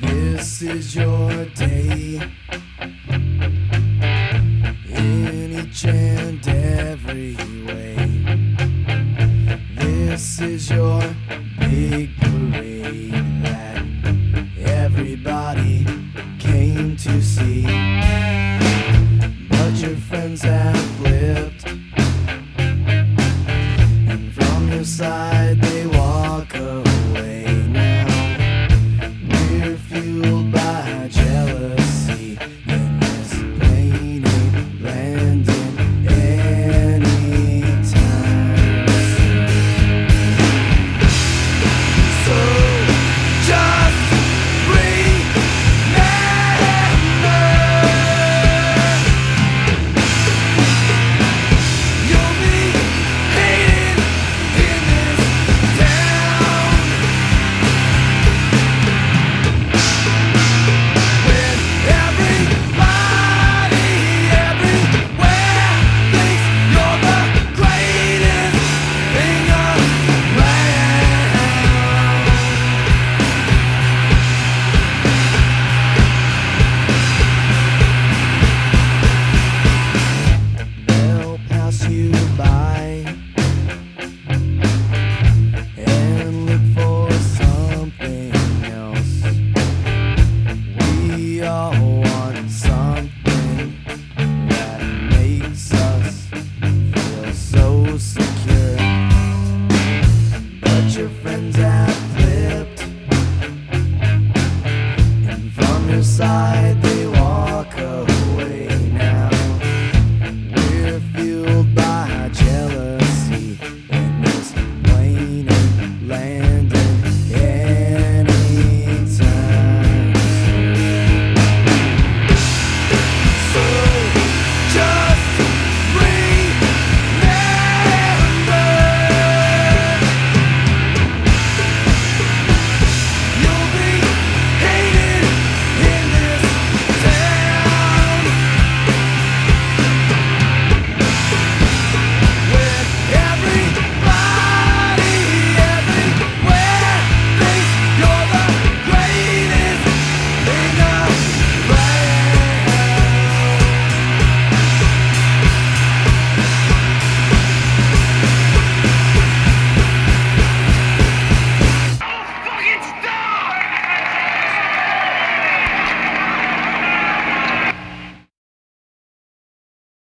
This is your day. In each and every way. This is your big see. But your friends have. your friends have flipped, and from your side.